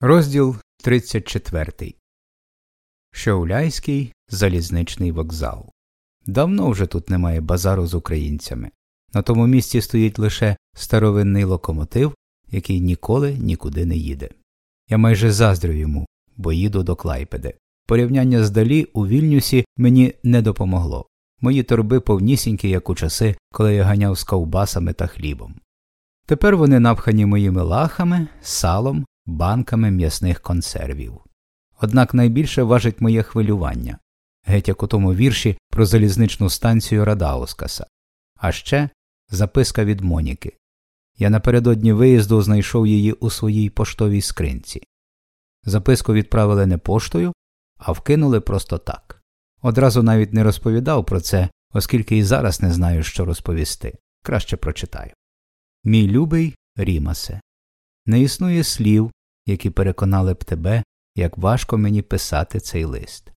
Розділ 34 Шауляйський залізничний вокзал. Давно вже тут немає базару з українцями. На тому місці стоїть лише старовинний локомотив, який ніколи нікуди не їде. Я майже заздрю йому, бо їду до Клайпеди. Порівняння з далі у вільнюсі мені не допомогло. Мої торби повнісінькі, як у часи, коли я ганяв з ковбасами та хлібом. Тепер вони напхані моїми лахами, салом, банками м'ясних консервів. Однак найбільше важить моє хвилювання геть як у тому вірші про залізничну станцію Радаускаса, а ще записка від Моніки. Я напередодні виїзду знайшов її у своїй поштовій скринці. Записку відправили не поштою, а вкинули просто так. Одразу навіть не розповідав про це, оскільки і зараз не знаю, що розповісти. Краще прочитаю. Мій любий Рімасе, не існує слів, які переконали б тебе, як важко мені писати цей лист.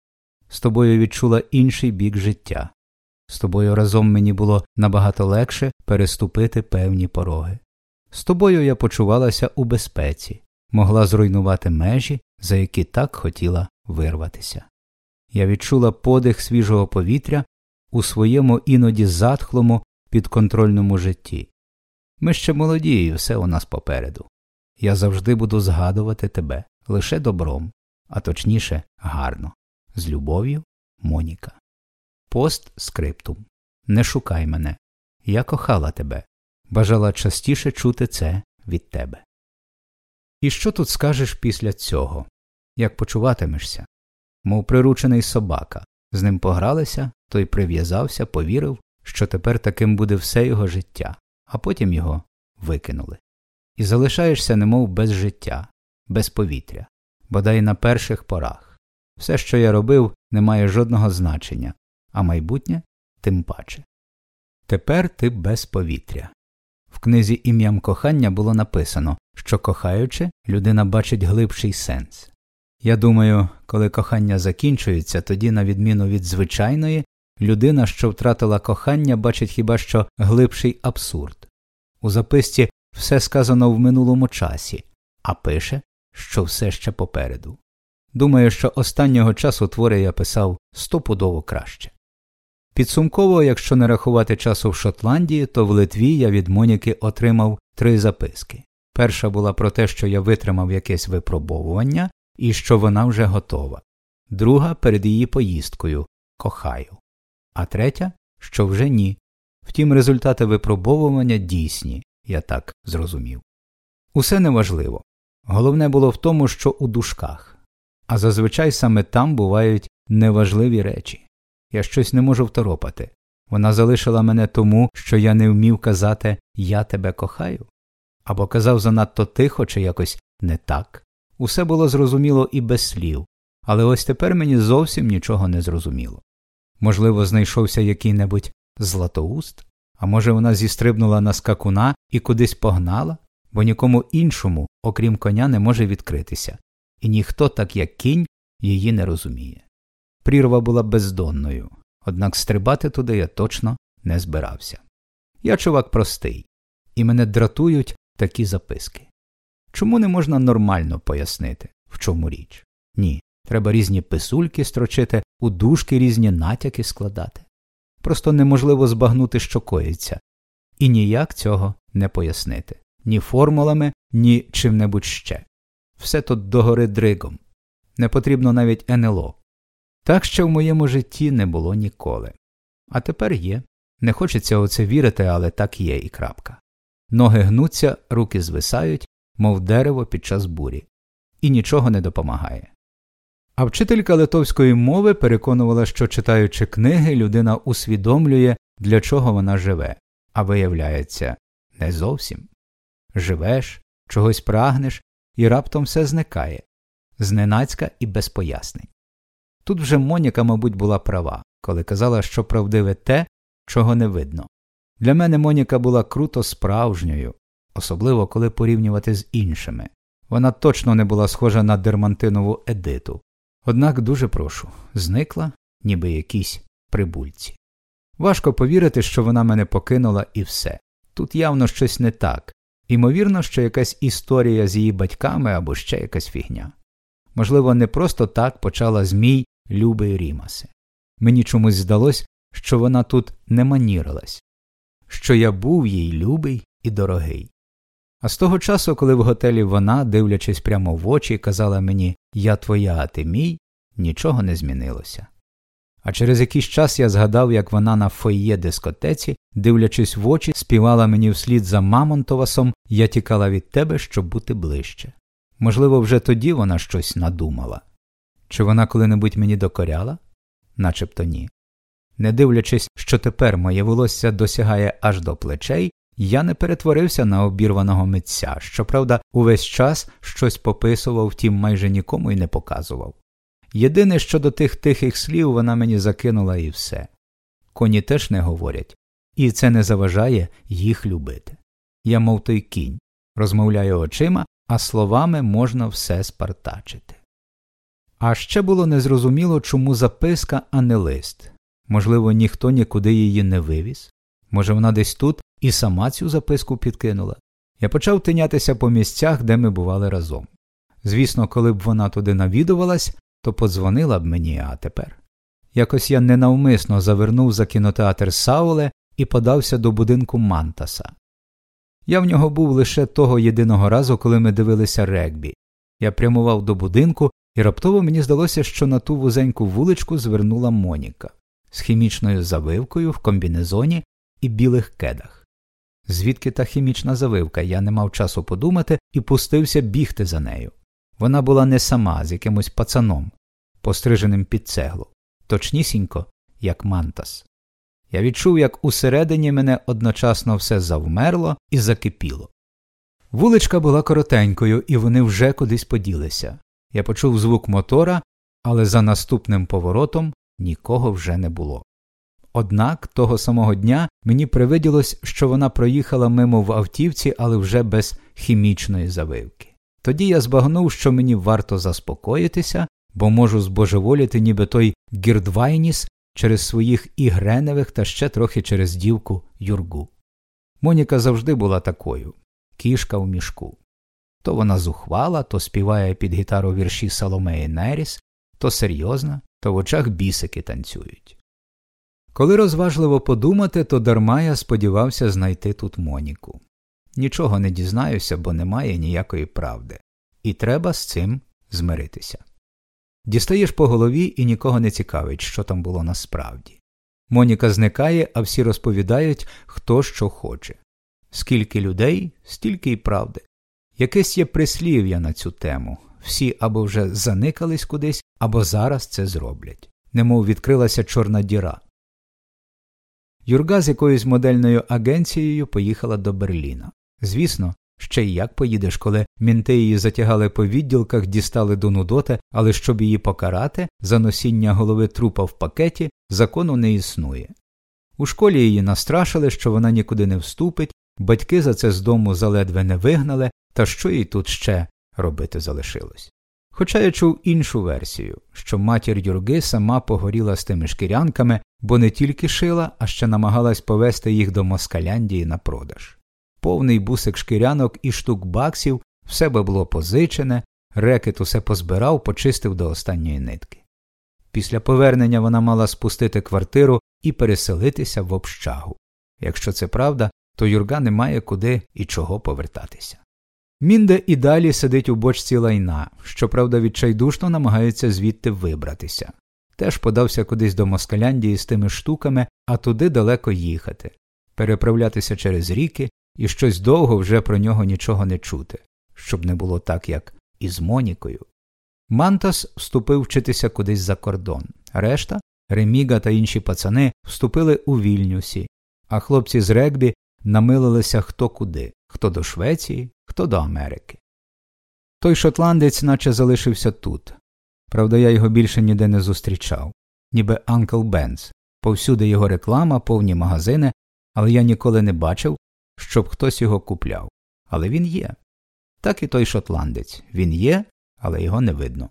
З тобою відчула інший бік життя. З тобою разом мені було набагато легше переступити певні пороги. З тобою я почувалася у безпеці, могла зруйнувати межі, за які так хотіла вирватися. Я відчула подих свіжого повітря у своєму іноді затхлому підконтрольному житті. Ми ще молоді, і все у нас попереду. Я завжди буду згадувати тебе лише добром, а точніше, гарно. З любов'ю, Моніка. Пост скриптум. Не шукай мене. Я кохала тебе. Бажала частіше чути це від тебе. І що тут скажеш після цього? Як почуватимешся? Мов приручений собака. З ним погралися, той прив'язався, повірив, що тепер таким буде все його життя, а потім його викинули і залишаєшся немов без життя, без повітря, бодай на перших порах. Все, що я робив, не має жодного значення, а майбутнє тим паче. Тепер ти без повітря. В книзі ім'ям кохання було написано, що кохаючи, людина бачить глибший сенс. Я думаю, коли кохання закінчується, тоді, на відміну від звичайної, людина, що втратила кохання, бачить хіба що глибший абсурд. У записці все сказано в минулому часі, а пише, що все ще попереду. Думаю, що останнього часу твори я писав стопудово краще. Підсумково, якщо не рахувати часу в Шотландії, то в Литві я від Моніки отримав три записки. Перша була про те, що я витримав якесь випробовування і що вона вже готова, друга перед її поїздкою кохаю, а третя, що вже ні. Втім, результати випробовування дійсні, я так зрозумів. Усе неважливо. Головне було в тому, що у дужках. А зазвичай саме там бувають неважливі речі. Я щось не можу второпати. Вона залишила мене тому, що я не вмів казати Я тебе кохаю. Або казав занадто тихо чи якось не так. Усе було зрозуміло і без слів, але ось тепер мені зовсім нічого не зрозуміло. Можливо, знайшовся який небудь златоуст, а може, вона зістрибнула на скакуна і кудись погнала, бо нікому іншому, окрім коня, не може відкритися, і ніхто, так як кінь, її не розуміє. Прірва була бездонною, однак стрибати туди я точно не збирався. Я чувак простий, і мене дратують такі записки. Чому не можна нормально пояснити, в чому річ? Ні, треба різні писульки строчити, у дужки різні натяки складати просто неможливо збагнути, що коїться, і ніяк цього не пояснити ні формулами, ні чим-небудь ще. Все тут догори дригом. Не потрібно навіть НЛО. Так ще в моєму житті не було ніколи. А тепер є. Не хочеться у це вірити, але так є і крапка. Ноги гнуться, руки звисають, мов дерево під час бурі, і нічого не допомагає. А вчителька литовської мови переконувала, що читаючи книги, людина усвідомлює, для чого вона живе, а виявляється, не зовсім. Живеш, чогось прагнеш, і раптом все зникає, зненацька і без пояснень. Тут вже Моніка, мабуть, була права, коли казала, що правдиве те, чого не видно. Для мене Моніка була круто справжньою, особливо коли порівнювати з іншими. Вона точно не була схожа на дермантинову едиту. Однак дуже прошу зникла, ніби якісь прибульці. Важко повірити, що вона мене покинула і все. Тут явно щось не так, Імовірно, що якась історія з її батьками або ще якась фігня. Можливо, не просто так почала змій любий Рімаси. Мені чомусь здалось, що вона тут не манірилась, що я був їй любий і дорогий. А з того часу, коли в готелі вона, дивлячись прямо в очі, казала мені Я твоя, а ти мій, нічого не змінилося. А через якийсь час я згадав, як вона на фойє дискотеці, дивлячись в очі, співала мені вслід за Мамонтовасом Я тікала від тебе, щоб бути ближче. Можливо, вже тоді вона щось надумала. Чи вона коли-небудь мені докоряла? Начебто ні. Не дивлячись, що тепер моє волосся досягає аж до плечей, я не перетворився на обірваного митця, щоправда, увесь час щось пописував, втім майже нікому й не показував. Єдине, що до тих тихих слів вона мені закинула і все. Коні теж не говорять, і це не заважає їх любити. Я, мов той кінь, розмовляю очима, а словами можна все спартачити. А ще було незрозуміло, чому записка, а не лист. Можливо, ніхто нікуди її не вивіз, може, вона десь тут і сама цю записку підкинула. Я почав тинятися по місцях, де ми бували разом. Звісно, коли б вона туди навідувалась, то подзвонила б мені, а тепер. Якось я ненавмисно завернув за кінотеатр Сауле і подався до будинку Мантаса. Я в нього був лише того єдиного разу, коли ми дивилися регбі. Я прямував до будинку, і раптово мені здалося, що на ту вузеньку вуличку звернула Моніка з хімічною завивкою в комбінезоні і білих кедах. Звідки та хімічна завивка, я не мав часу подумати і пустився бігти за нею. Вона була не сама з якимось пацаном, постриженим під цеглу, точнісінько, як мантас. Я відчув, як усередині мене одночасно все завмерло і закипіло. Вуличка була коротенькою, і вони вже кудись поділися. Я почув звук мотора, але за наступним поворотом нікого вже не було. Однак того самого дня мені привиділось, що вона проїхала мимо в автівці, але вже без хімічної завивки. Тоді я збагнув, що мені варто заспокоїтися, бо можу збожеволіти, ніби той Гірдвайніс через своїх ігреневих та ще трохи через дівку юргу. Моніка завжди була такою кішка в мішку. То вона зухвала, то співає під гітару вірші Соломеї Неріс, то серйозна, то в очах бісики танцюють. Коли розважливо подумати, то дарма я сподівався знайти тут Моніку. Нічого не дізнаюся, бо немає ніякої правди, і треба з цим змиритися. Дістаєш по голові і нікого не цікавить, що там було насправді. Моніка зникає, а всі розповідають, хто що хоче. Скільки людей, стільки й правди. Якесь є прислів'я на цю тему всі або вже заникались кудись, або зараз це зроблять, немов відкрилася чорна діра. Юрга з якоюсь модельною агенцією поїхала до Берліна. Звісно, ще й як поїдеш, коли мінти її затягали по відділках, дістали до Нудоти, але щоб її покарати за носіння голови трупа в пакеті, закону не існує. У школі її настрашили, що вона нікуди не вступить, батьки за це з дому заледве не вигнали, та що їй тут ще робити залишилось. Хоча я чув іншу версію, що матір Юрги сама погоріла з тими шкірянками, бо не тільки шила, а ще намагалась повести їх до Москаляндії на продаж повний бусик шкірянок і штук баксів, все було позичене, рекет усе позбирав, почистив до останньої нитки. Після повернення вона мала спустити квартиру і переселитися в общагу. Якщо це правда, то Юрга не має куди і чого повертатися. Мінде і далі сидить у бочці лайна, щоправда, відчайдушно намагається звідти вибратися. Теж подався кудись до Москаляндії з тими штуками, а туди далеко їхати, переправлятися через ріки, і щось довго вже про нього нічого не чути, щоб не було так, як із Монікою. Мантас вступив вчитися кудись за кордон, решта Реміга та інші пацани вступили у вільнюсі, а хлопці з регбі намилилися хто куди, хто до Швеції, хто до Америки. Той шотландець наче залишився тут. Правда, я його більше ніде не зустрічав, ніби Анкл Бенз, повсюди його реклама, повні магазини, але я ніколи не бачив, щоб хтось його купляв. Але він є. Так і той шотландець він є, але його не видно.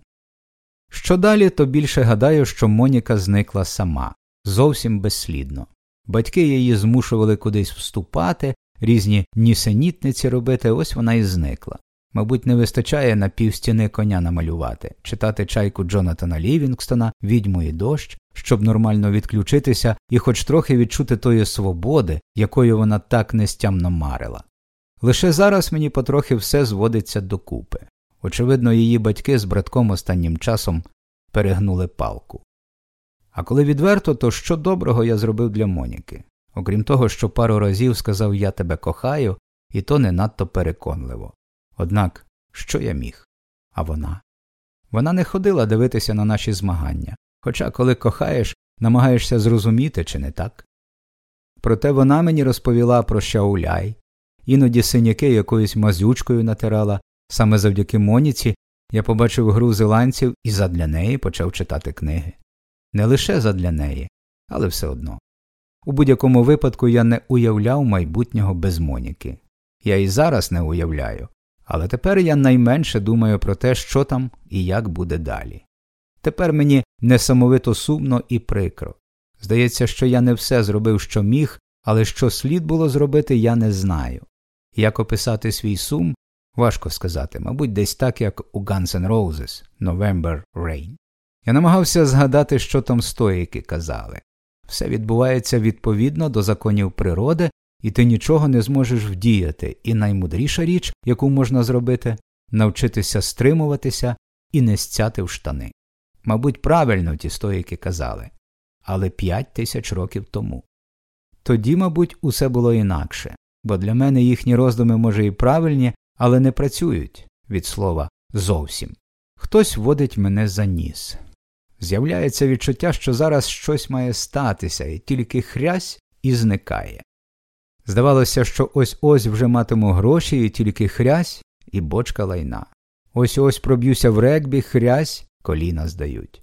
Що далі, то більше гадаю, що Моніка зникла сама, зовсім безслідно. Батьки її змушували кудись вступати, різні нісенітниці робити, ось вона і зникла. Мабуть, не вистачає на півстіни коня намалювати, читати чайку Джонатана Лівінгстона, відьму і дощ, щоб нормально відключитися і хоч трохи відчути тої свободи, якою вона так нестямно марила. Лише зараз мені потрохи все зводиться докупи. Очевидно, її батьки з братком останнім часом перегнули палку. А коли відверто, то що доброго я зробив для Моніки? Окрім того, що пару разів сказав я тебе кохаю, і то не надто переконливо. Однак, що я міг? А вона? Вона не ходила дивитися на наші змагання, хоча, коли кохаєш, намагаєшся зрозуміти, чи не так. Проте вона мені розповіла про Шауляй, іноді синяки якоюсь мазючкою натирала, саме завдяки Моніці я побачив гру зеландців і задля неї почав читати книги. Не лише задля неї, але все одно. У будь-якому випадку я не уявляв майбутнього без Моніки. Я і зараз не уявляю, але тепер я найменше думаю про те, що там і як буде далі. Тепер мені несамовито сумно і прикро. Здається, що я не все зробив, що міг, але що слід було зробити, я не знаю. Як описати свій сум, важко сказати, мабуть, десь так, як у Guns N' Roses November Rain. Я намагався згадати, що там стоїки казали. Все відбувається відповідно до законів природи, і ти нічого не зможеш вдіяти, і наймудріша річ, яку можна зробити, навчитися стримуватися і не стяти в штани. Мабуть, правильно ті стоїки казали, але п'ять тисяч років тому. Тоді, мабуть, усе було інакше, бо для мене їхні роздуми, може, і правильні, але не працюють від слова зовсім. Хтось водить мене за ніс. З'являється відчуття, що зараз щось має статися, і тільки хрясь і зникає. Здавалося, що ось ось вже матиму гроші, і тільки хрясь і бочка лайна. Ось ось проб'юся в регбі, хрясь, коліна здають.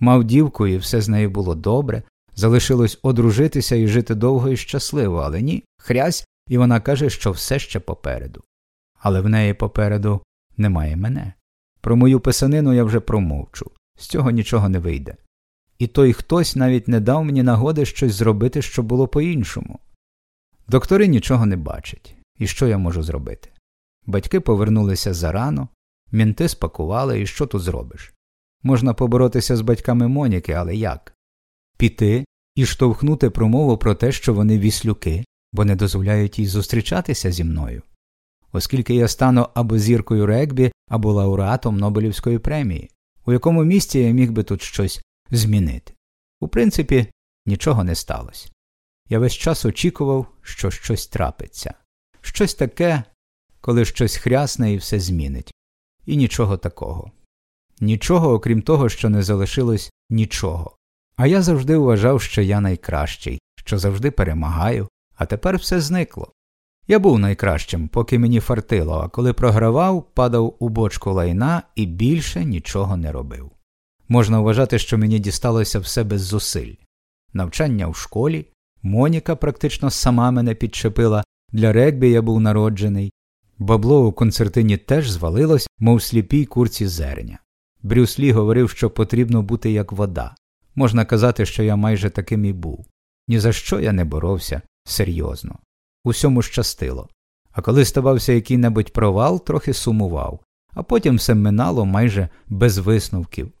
Мав дівку, і все з нею було добре, залишилось одружитися і жити довго і щасливо, але ні, хрясь, і вона каже, що все ще попереду. Але в неї попереду немає мене. Про мою писанину я вже промовчу з цього нічого не вийде. І той хтось навіть не дав мені нагоди щось зробити, що було по іншому. Доктори нічого не бачать, і що я можу зробити? Батьки повернулися зарано, мінти спакували, і що тут зробиш? Можна поборотися з батьками Моніки, але як? Піти і штовхнути промову про те, що вони віслюки, бо не дозволяють їй зустрічатися зі мною, оскільки я стану або зіркою регбі, або лауреатом Нобелівської премії у якому місці я міг би тут щось змінити. У принципі, нічого не сталося. Я весь час очікував, що щось трапиться, щось таке, коли щось хрясне і все змінить, і нічого такого. Нічого, окрім того, що не залишилось нічого. А я завжди вважав, що я найкращий, що завжди перемагаю, а тепер все зникло. Я був найкращим, поки мені фартило, а коли програвав, падав у бочку лайна і більше нічого не робив. Можна вважати, що мені дісталося все без зусиль. Навчання в школі, Моніка практично сама мене підчепила, для регбі я був народжений, бабло у концертині теж звалилось, мов сліпій курці зерня. Брюс Лі говорив, що потрібно бути як вода. Можна казати, що я майже таким і був. Ні за що я не боровся серйозно усьому щастило, а коли ставався який небудь провал, трохи сумував, а потім все минало майже без висновків.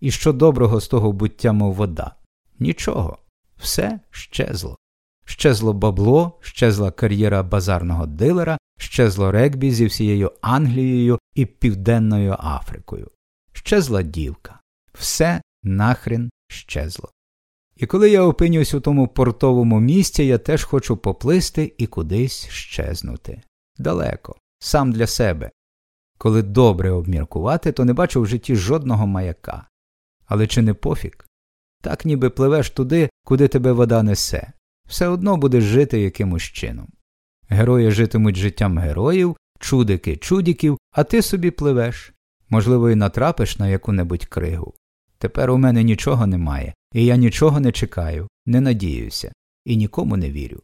І що доброго з того буття, мов вода? Нічого, все щезло. Щезло бабло, щезла кар'єра базарного дилера, щезло регбі зі всією Англією і Південною Африкою. Щезла дівка. Все нахрен щезло. І коли я опинюсь у тому портовому місці, я теж хочу поплисти і кудись щезнути. Далеко, сам для себе. Коли добре обміркувати, то не бачу в житті жодного маяка. Але чи не пофіг? Так ніби пливеш туди, куди тебе вода несе, все одно будеш жити якимось чином. Герої житимуть життям героїв, чудики чудіків, а ти собі пливеш. Можливо, і натрапиш на яку небудь кригу. Тепер у мене нічого немає, і я нічого не чекаю, не надіюся і нікому не вірю.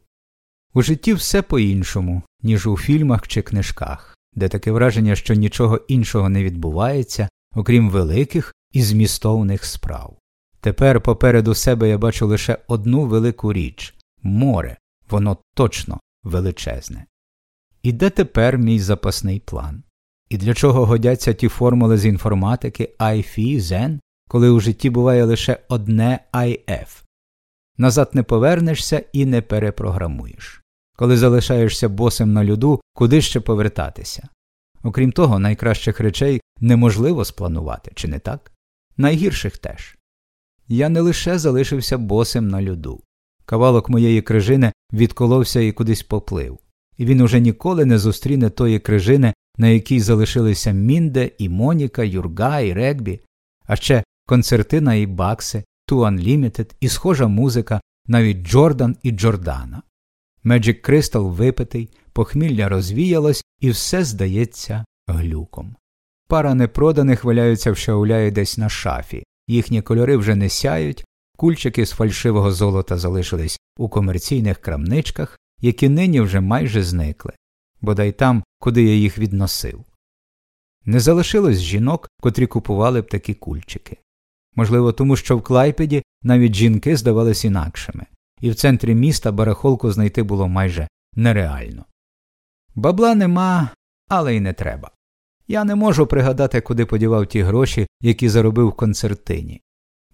У житті все по іншому, ніж у фільмах чи книжках, де таке враження, що нічого іншого не відбувається, окрім великих і змістовних справ. Тепер попереду себе я бачу лише одну велику річ море, воно точно величезне. І де тепер мій запасний план? І для чого годяться ті формули з інформатики IFI, Zen, коли у житті буває лише одне IF? Назад не повернешся і не перепрограмуєш. Коли залишаєшся босим на люду, куди ще повертатися? Окрім того, найкращих речей неможливо спланувати, чи не так? Найгірших теж. Я не лише залишився босим на люду. Кавалок моєї крижини відколовся і кудись поплив, і він уже ніколи не зустріне тої крижини, на якій залишилися Мінде і Моніка, Юрга і Регбі, а ще концертина і Бакси, Ту Unlimited і схожа музика, навіть Джордан і Джордана. Меджик Кристал випитий, похмілля розвіялось, і все здається глюком. Пара непроданих валяються в шауляї десь на шафі, їхні кольори вже не сяють, кульчики з фальшивого золота залишились у комерційних крамничках, які нині вже майже зникли, бодай там, куди я їх відносив. Не залишилось жінок, котрі купували б такі кульчики. Можливо, тому що в Клайпеді навіть жінки здавались інакшими, і в центрі міста барахолку знайти було майже нереально. Бабла нема, але й не треба. Я не можу пригадати, куди подівав ті гроші, які заробив в концертині.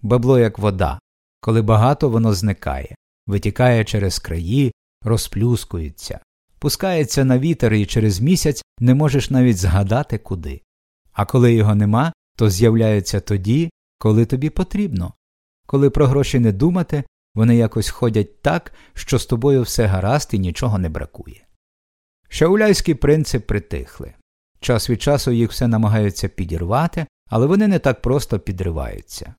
Бабло як вода, коли багато воно зникає, витікає через краї, розплюскується, пускається на вітер і через місяць не можеш навіть згадати куди. А коли його нема, то з'являється тоді, коли тобі потрібно. Коли про гроші не думати, вони якось ходять так, що з тобою все гаразд і нічого не бракує. Шауляйські принци притихли. Час від часу їх все намагаються підірвати, але вони не так просто підриваються.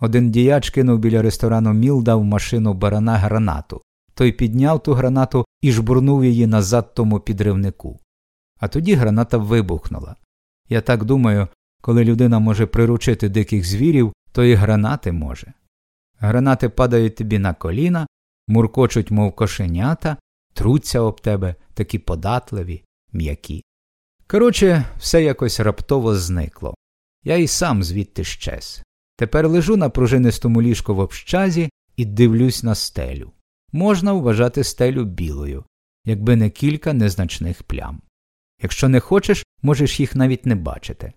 Один діяч кинув біля ресторану Мілда в машину барана гранату. Той підняв ту гранату і жбурнув її назад тому підривнику. А тоді граната вибухнула. Я так думаю, коли людина може приручити диких звірів, то і гранати може. Гранати падають тобі на коліна, муркочуть, мов кошенята, труться об тебе такі податливі, м'які. Коротше, все якось раптово зникло. Я і сам звідти щез. Тепер лежу на пружинистому ліжку в общазі і дивлюсь на стелю. Можна вважати стелю білою, якби не кілька незначних плям. Якщо не хочеш, можеш їх навіть не бачити.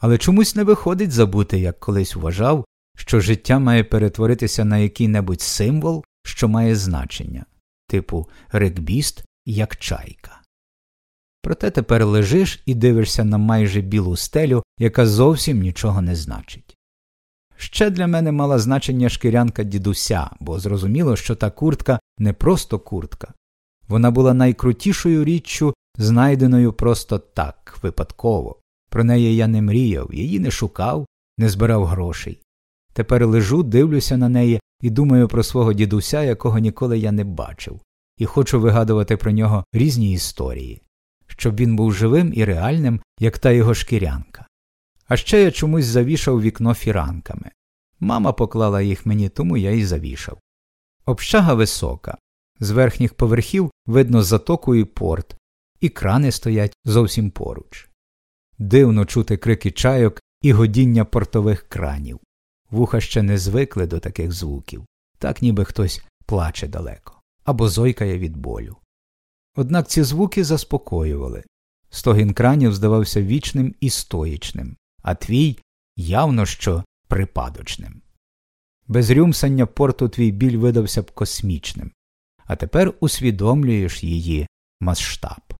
Але чомусь не виходить забути, як колись вважав, що життя має перетворитися на який небудь символ, що має значення, типу регбіст як чайка. Проте тепер лежиш і дивишся на майже білу стелю, яка зовсім нічого не значить. Ще для мене мала значення шкірянка дідуся, бо зрозуміло, що та куртка не просто куртка. Вона була найкрутішою річчю, знайденою просто так, випадково. Про неї я не мріяв, її не шукав, не збирав грошей. Тепер лежу, дивлюся на неї і думаю про свого дідуся, якого ніколи я не бачив, і хочу вигадувати про нього різні історії, щоб він був живим і реальним, як та його шкірянка. А ще я чомусь завішав вікно фіранками. Мама поклала їх мені, тому я і завішав. Общага висока, з верхніх поверхів видно затоку і порт, і крани стоять зовсім поруч. Дивно чути крики чайок і годіння портових кранів. Вуха ще не звикли до таких звуків, так ніби хтось плаче далеко або зойкає від болю. Однак ці звуки заспокоювали. Стогін кранів здавався вічним і стоїчним, а твій явно що припадочним. Без рюмсання порту твій біль видався б космічним, а тепер усвідомлюєш її масштаб.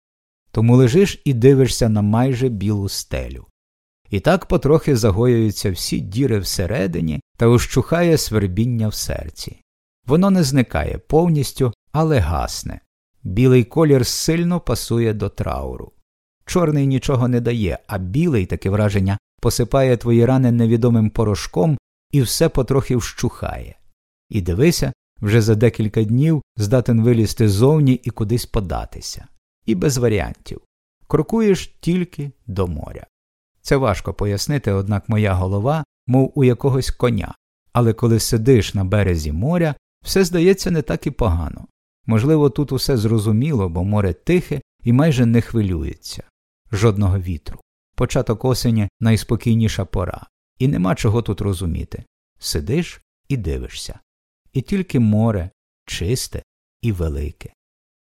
Тому лежиш і дивишся на майже білу стелю. І так потрохи загоюються всі діри всередині та ущухає свербіння в серці. Воно не зникає повністю, але гасне. Білий колір сильно пасує до трауру. Чорний нічого не дає, а білий, таке враження, посипає твої рани невідомим порошком і все потрохи вщухає. І дивися, вже за декілька днів здатен вилізти зовні і кудись податися. І без варіантів. Крокуєш тільки до моря. Це важко пояснити, однак моя голова, мов у якогось коня, але коли сидиш на березі моря, все здається не так і погано. Можливо, тут усе зрозуміло, бо море тихе і майже не хвилюється, жодного вітру. Початок осені найспокійніша пора, і нема чого тут розуміти. Сидиш і дивишся. І тільки море чисте і велике.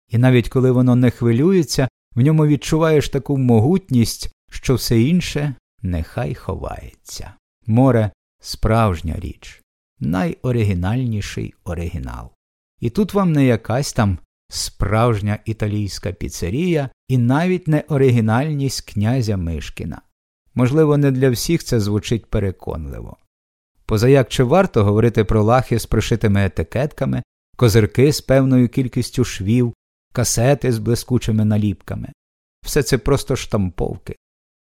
і навіть коли воно не хвилюється, в ньому відчуваєш таку могутність, що все інше нехай ховається. Море справжня річ, найоригінальніший оригінал. І тут вам не якась там справжня італійська піцерія і навіть не оригінальність князя Мишкіна. Можливо, не для всіх це звучить переконливо. Позаяк чи варто говорити про лахи з пришитими етикетками, козирки з певною кількістю швів, касети з блискучими наліпками. Все це просто штамповки.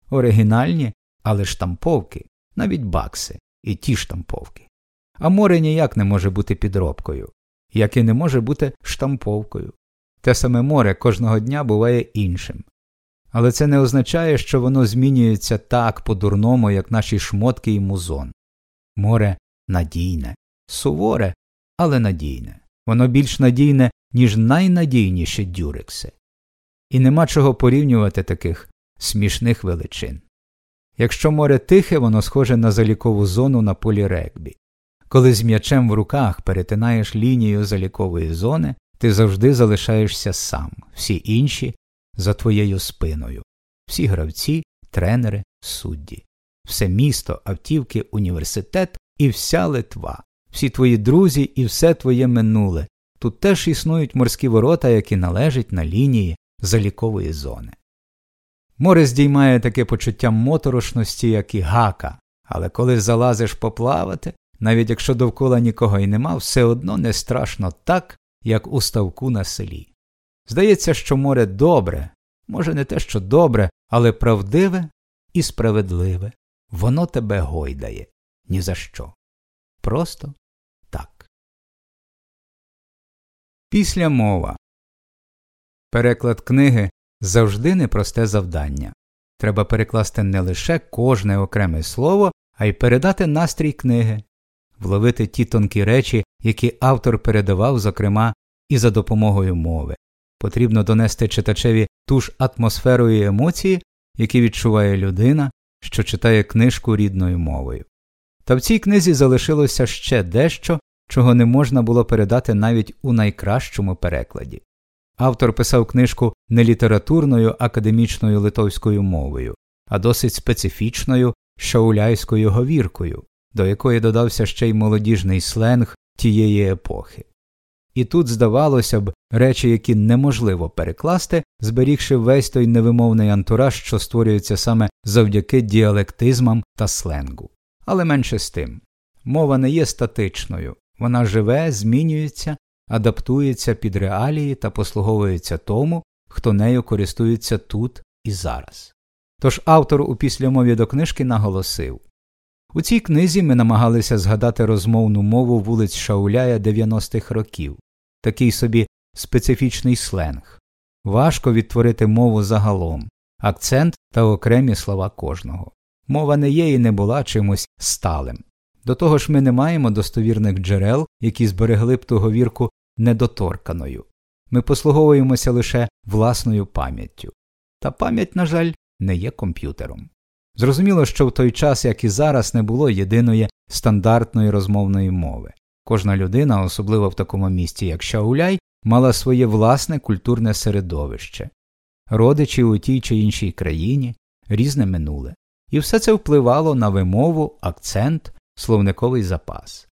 Оригінальні, але штамповки, навіть бакси, і ті штамповки. А море ніяк не може бути підробкою, як і не може бути штамповкою. Те саме море кожного дня буває іншим. Але це не означає, що воно змінюється так по дурному, як наші шмотки і музон. Море надійне, суворе, але надійне. Воно більш надійне, ніж найнадійніші дюрекси. І нема чого порівнювати таких смішних величин. Якщо море тихе, воно схоже на залікову зону на полі регбі. Коли з м'ячем в руках перетинаєш лінію залікової зони, ти завжди залишаєшся сам, всі інші за твоєю спиною, всі гравці, тренери, судді, все місто, автівки, університет і вся Литва, всі твої друзі і все твоє минуле. Тут теж існують морські ворота, які належать на лінії залікової зони. Море здіймає таке почуття моторошності, як і гака, але коли залазиш поплавати, навіть якщо довкола нікого й нема, все одно не страшно так, як у ставку на селі. Здається, що море добре, може, не те, що добре, але правдиве і справедливе, воно тебе гойдає ні за що. Просто так. Після мова. Переклад книги завжди непросте завдання. Треба перекласти не лише кожне окреме слово, а й передати настрій книги, вловити ті тонкі речі, які автор передавав, зокрема, і за допомогою мови. Потрібно донести читачеві ту ж атмосферу і емоції, які відчуває людина, що читає книжку рідною мовою. Та в цій книзі залишилося ще дещо, чого не можна було передати навіть у найкращому перекладі. Автор писав книжку не літературною академічною литовською мовою, а досить специфічною шауляйською говіркою, до якої додався ще й молодіжний сленг тієї епохи. І тут, здавалося б, речі, які неможливо перекласти, зберігши весь той невимовний антураж, що створюється саме завдяки діалектизмам та сленгу. Але менше з тим мова не є статичною, вона живе, змінюється, адаптується під реалії та послуговується тому, хто нею користується тут і зараз. Тож автор у післямові до книжки наголосив у цій книзі ми намагалися згадати розмовну мову вулиць Шауляя 90-х років, такий собі специфічний сленг. Важко відтворити мову загалом, акцент та окремі слова кожного. Мова не є і не була чимось сталим. До того ж ми не маємо достовірних джерел, які зберегли б ту говірку недоторканою. Ми послуговуємося лише власною пам'яттю. Та пам'ять, на жаль, не є комп'ютером. Зрозуміло, що в той час, як і зараз, не було єдиної стандартної розмовної мови. Кожна людина, особливо в такому місті, як Шауляй, мала своє власне культурне середовище, родичі у тій чи іншій країні, різне минуле, і все це впливало на вимову, акцент, словниковий запас.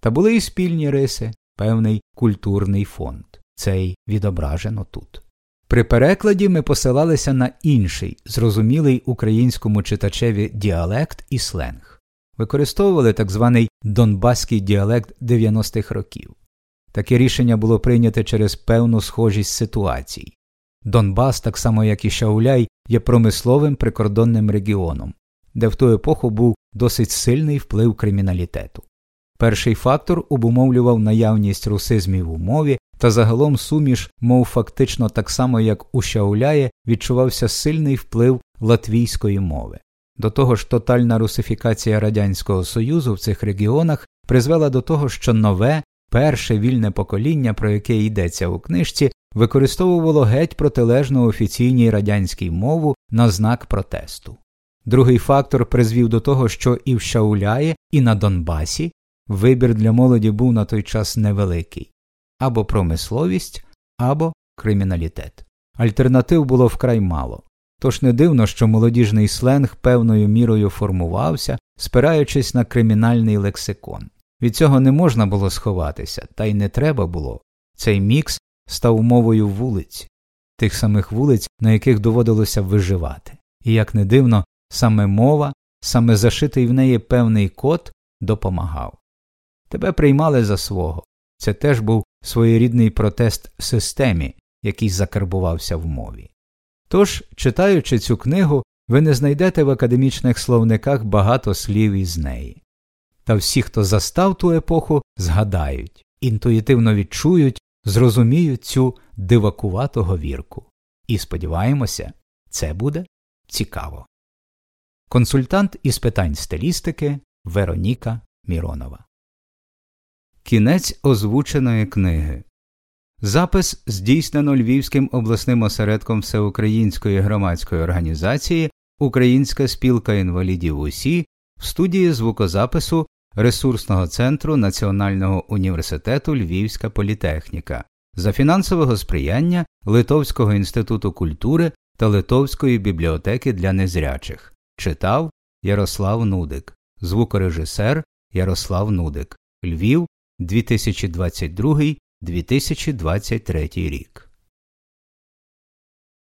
Та були і спільні риси, певний культурний фонд, цей відображено тут. При перекладі ми посилалися на інший, зрозумілий українському читачеві діалект і сленг, використовували так званий донбаський діалект 90-х років. Таке рішення було прийняте через певну схожість ситуацій. Донбас, так само як і Шауляй, є промисловим прикордонним регіоном, де в ту епоху був досить сильний вплив криміналітету. Перший фактор обумовлював наявність русизмів у мові та загалом суміш, мов фактично так само як у Шауляє, відчувався сильний вплив латвійської мови. До того ж, тотальна русифікація Радянського Союзу в цих регіонах призвела до того, що нове, перше вільне покоління, про яке йдеться у книжці, використовувало геть протилежну офіційній радянській мову на знак протесту. Другий фактор призвів до того, що і в Шауляї, і на Донбасі вибір для молоді був на той час невеликий або промисловість, або криміналітет. Альтернатив було вкрай мало. Тож не дивно, що молодіжний сленг певною мірою формувався, спираючись на кримінальний лексикон. Від цього не можна було сховатися, та й не треба було. Цей мікс став мовою вулиць, тих самих вулиць, на яких доводилося виживати. І як не дивно, саме мова, саме зашитий в неї певний код допомагав. Тебе приймали за свого. Це теж був своєрідний протест системі, який закарбувався в мові. Тож, читаючи цю книгу, ви не знайдете в академічних словниках багато слів із неї. Та всі, хто застав ту епоху, згадають, інтуїтивно відчують, зрозуміють цю дивакувату говірку. І сподіваємося, це буде цікаво. Консультант із питань стилістики Вероніка Міронова. Кінець озвученої книги. Запис здійснено Львівським обласним осередком Всеукраїнської громадської організації Українська спілка інвалідів УСІ в студії звукозапису ресурсного центру Національного університету Львівська політехніка за фінансового сприяння Литовського інституту культури та Литовської бібліотеки для незрячих. Читав Ярослав Нудик, звукорежисер Ярослав Нудик, Львів, 2022 2023 рік.